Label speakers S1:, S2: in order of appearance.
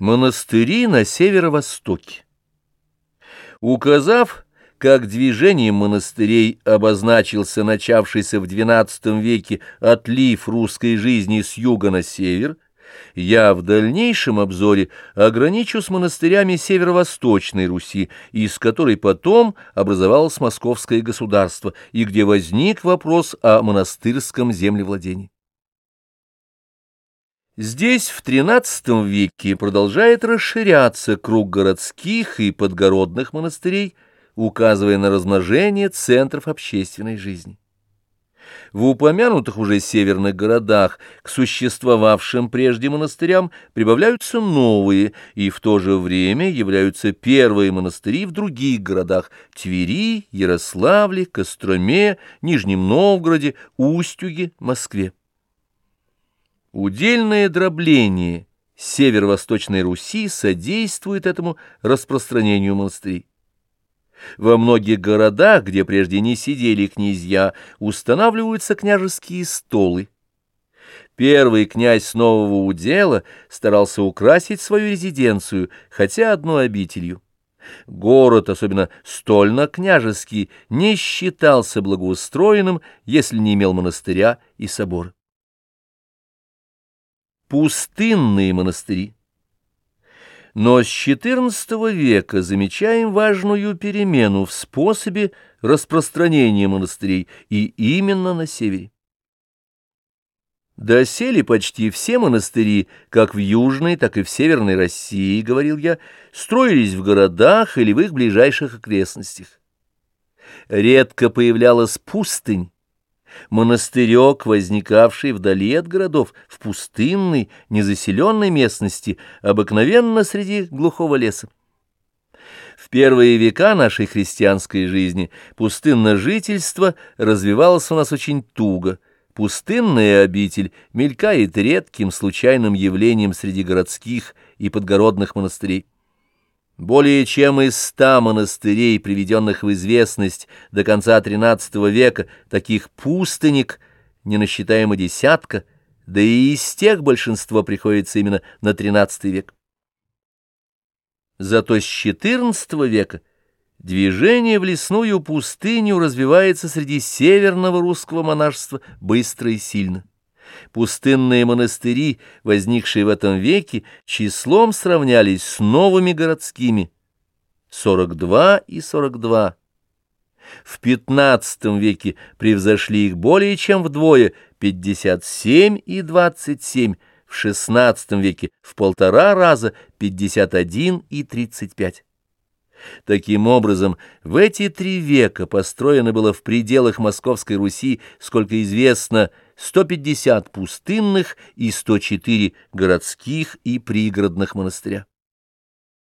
S1: Монастыри на северо-востоке. Указав, как движением монастырей обозначился начавшийся в XII веке отлив русской жизни с юга на север, я в дальнейшем обзоре ограничусь монастырями северо-восточной Руси, из которой потом образовалось московское государство, и где возник вопрос о монастырском землевладении. Здесь в XIII веке продолжает расширяться круг городских и подгородных монастырей, указывая на размножение центров общественной жизни. В упомянутых уже северных городах к существовавшим прежде монастырям прибавляются новые, и в то же время являются первые монастыри в других городах – Твери, Ярославле, Костроме, Нижнем Новгороде, Устюге, Москве. Удельное дробление северо-восточной Руси содействует этому распространению монастырей. Во многих городах, где прежде не сидели князья, устанавливаются княжеские столы. Первый князь нового удела старался украсить свою резиденцию, хотя одной обителью. Город, особенно стольно-княжеский, не считался благоустроенным, если не имел монастыря и собора пустынные монастыри. Но с XIV века замечаем важную перемену в способе распространения монастырей, и именно на севере. Досели почти все монастыри, как в Южной, так и в Северной России, говорил я, строились в городах или в их ближайших окрестностях. Редко появлялась пустынь, монастырек, возникавший вдали от городов, в пустынной, незаселенной местности, обыкновенно среди глухого леса. В первые века нашей христианской жизни пустынное жительство развивалось у нас очень туго. Пустынная обитель мелькает редким случайным явлением среди городских и подгородных монастырей. Более чем из ста монастырей, приведенных в известность до конца XIII века, таких пустынек не насчитаемо десятка, да и из тех большинство приходится именно на XIII век. Зато с XIV века движение в лесную пустыню развивается среди северного русского монашества быстро и сильно. Пустынные монастыри, возникшие в этом веке, числом сравнялись с новыми городскими — 42 и 42. В XV веке превзошли их более чем вдвое — 57 и 27, в XVI веке в полтора раза — 51 и 35. Таким образом, в эти три века построено было в пределах Московской Руси, сколько известно, 150 пустынных и 104 городских и пригородных монастыря.